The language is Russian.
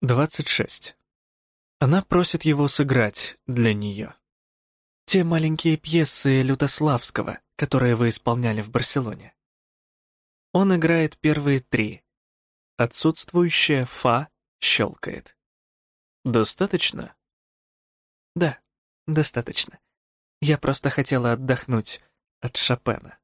26. Она просит его сыграть для нее. Те маленькие пьесы Лютославского, которые вы исполняли в Барселоне. Он играет первые три. Отсутствующая фа щелкает. Достаточно? Да, достаточно. Я просто хотела отдохнуть от Шопена.